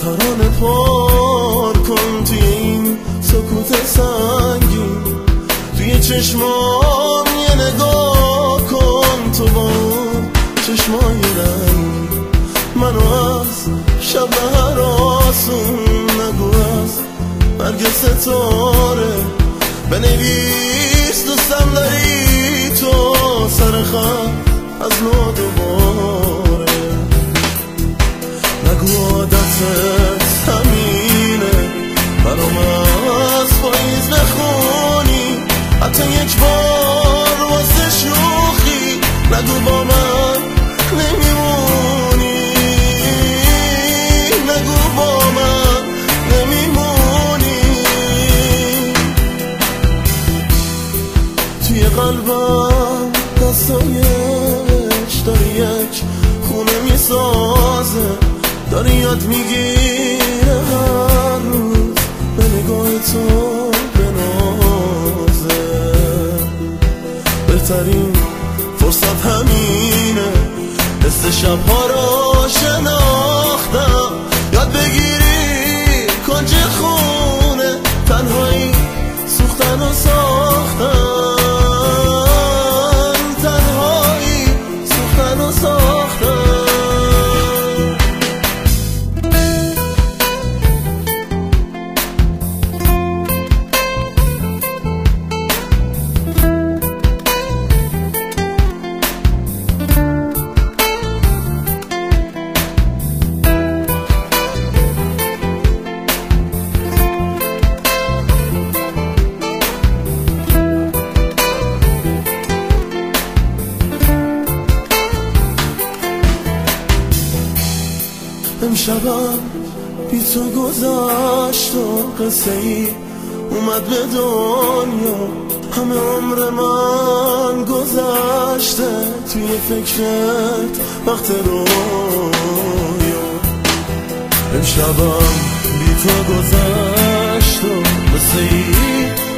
ترانه پار کن توی این سکوت سنگین توی چشمان یه نگاه کن تو با چشمای رنگ منو از شب هر آسون نگو از مرگ ستاره. بنویس دوستم داری. عادتت همینه برام از پاییز بخونی حتی یک بار واسه شوخی. نگو با من نمیمونی. نگو با من نمیمونی. توی قلبم دستایش داره یک خونه می‌سازه. داره یاد می‌گیره هر روز به نگاه تو بنازه. بهترین فرصت همینه مثل شبها رو شناختم امشبم بی تو گذشت و قصه ای اومد به دنیا. همه عمر من گذشته توی فکرت وقت رویا. امشبم بی تو گذشت و قصه ای